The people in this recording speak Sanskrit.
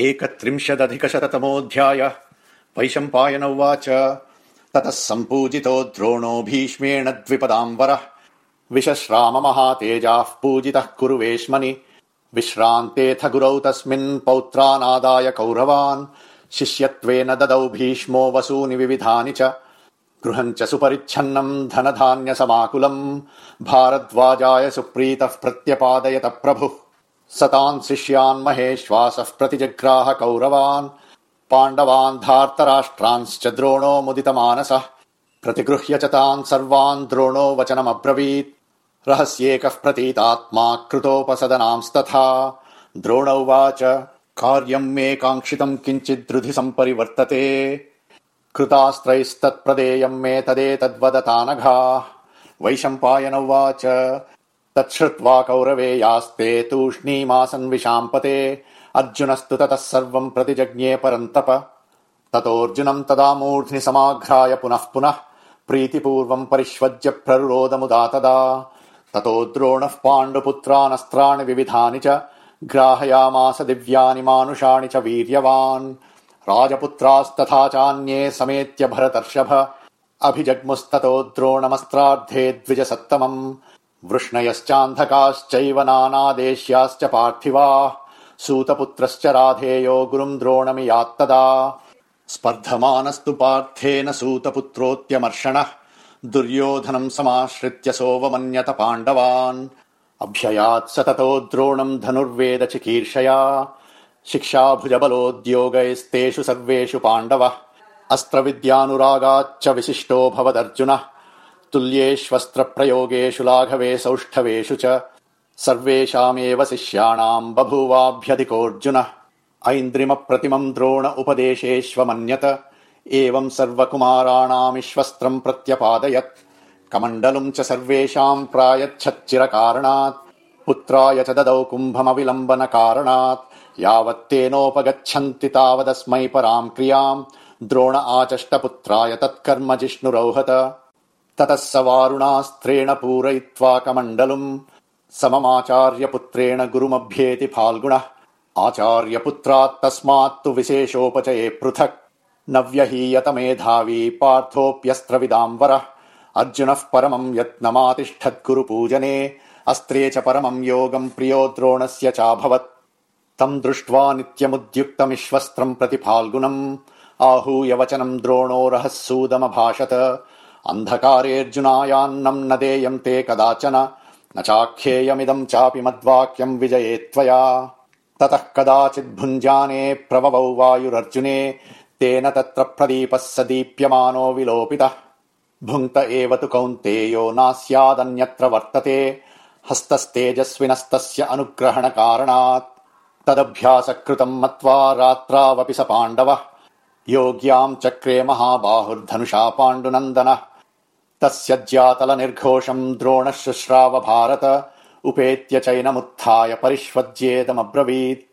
एकत्रिंशदधिकशततमोऽध्यायः। वैशम्पायन उवाच ततः सम्पूजितो द्रोणो भीष्मेण द्विपदाम्बरः। विशश्राम महातेजाः पूजितः कुरुवेश्मनि। विश्रान्तेऽथ गुरौ तस्मिन् पौत्रानादाय कौरवान्। शिष्यत्वेन ददौ भीष्मो वसूनि विविधानि च। गृहम् च सुपरिच्छन्नम् धनधान्य समाकुलम् भारद्वाजाय सुप्रीतः प्रत्यपादयत प्रभुः सतान् शिष्यान् महेश्वासः प्रतिजग्राह कौरवान् पाण्डवान् धार्तराष्ट्रांश्च द्रोणो मुदितमानसः। प्रतिगृह्य च तान् सर्वान् द्रोणो वचनमब्रवीत्। रहस्येकः प्रतीतात्मा कृतोपसदनांस्तथा। द्रोण उवाच कार्यम् मे काङ्क्षितम् किञ्चिद्रुधि सम्परिवर्तते कृतास्त्रैस्तत्प्रदेयम् मे तदेतद्वदतानघाः। वैशम्पायन उवाच तच्छ्रुत्वा कौरवेयास्ते तूष्णीमासन्विशाम्पते अर्जुनस्तु ततः सर्वम् प्रतिजज्ञे परन्तप। ततोऽर्जुनम् तदा मूर्ध्नि समाघ्राय पुनः पुनः प्रीतिपूर्वम् परिष्वज्य प्ररुरोदमुदा तदा। ततो द्रोणः पाण्डुपुत्रानस्त्राणि विविधानि च ग्राहयामास दिव्यानि मानुषाणि च वीर्यवान्। राजपुत्रास्तथा चान्ये समेत्य भरतर्षभ। अभिजग्मुस्ततो द्रोणमस्त्रार्धे द्विजसत्तमम् वृष्णयश्चान्धकाश्चैव नानादेश्याश्च पार्थिवाः। सूतपुत्रश्च राधेयो गुरुम् द्रोणमियात्तदा। स्पर्धमानस्तु पार्थेन सूतपुत्रोऽत्यमर्षणः दुर्योधनम् समाश्रित्य सोऽवमन्यत पाण्डवान्। अभ्ययात् स ततो द्रोणम् धनुर्वेद चिकीर्षया। शिक्षाभुजबलोद्योगैस्तेषु सर्वेषु पाण्डवः अस्त्रविद्यानुरागाच्च विशिष्टो भवदर्जुनः तुल्येष्वस्त्रप्रयोगेषु लाघवे सौष्ठवेषु च सर्वेषामेव शिष्याणाम् बभूवाभ्यधिकोऽर्जुनः। ऐन्द्रिमप्रतिमम् द्रोण उपदेशेष्वमन्यत एवम् सर्वकुमाराणामिश्वस्त्रम् प्रत्यपादयत्। कमण्डलुम् च सर्वेषाम् प्रायच्छच्चिरकारणात्। पुत्राय च ददौ कुम्भमविलम्बन कारणात् यावत्तेनोपगच्छन्ति तावदस्मै पराम् क्रियाम्। द्रोण आचष्टपुत्राय तत्कर्म जिष्णुरौहत ततः स वारुणास्त्रेण पूरयित्वा कमण्डलुम्। सममाचार्यपुत्रेण गुरुमभ्येति फाल्गुणः। आचार्यपुत्रात् तस्मात्तु विशेषोपचये पृथक्। न व्यहीयत मेधावी पार्थोऽप्यस्त्रविदाम्बरः अर्जुनः परमम् यत्नमातिष्ठद्गुरुपूजने अस्त्रे च परमम् योगम् प्रियो द्रोणस्य चाभवत्। तम् दृष्ट्वा नित्यमुद्युक्तमिश्वस्त्रम् प्रति फाल्गुनम् आहूय वचनम् द्रोणो रहःसूदमभाषत अन्धकारेऽर्जुनायान्नम् न देयम् ते कदाचन। न चाख्येयमिदम् चापि मद्वाक्यम् विजये त्वया। ततः कदाचिद्भुञ्जाने प्रववौ वायुरर्जुने तेन तत्र प्रदीपः स दीप्यमानो विलोपितः। भुङ्क्त एव तु कौन्तेयो नास्यादन्यत्र वर्तते। हस्तस्तेजस्विनस्तस्य अनुग्रहण कारणात् तदभ्यासकृतम् मत्वा रात्रावपि स पाण्डवः। योग्याम् चक्रे महाबाहुर्धनुषा पाण्डुनन्दनः तस्य ज्यातल निर्घोषम् द्रोणः शुश्राव भारत उपेत्य चैनमुत्थाय परिष्वज्येदमब्रवीत्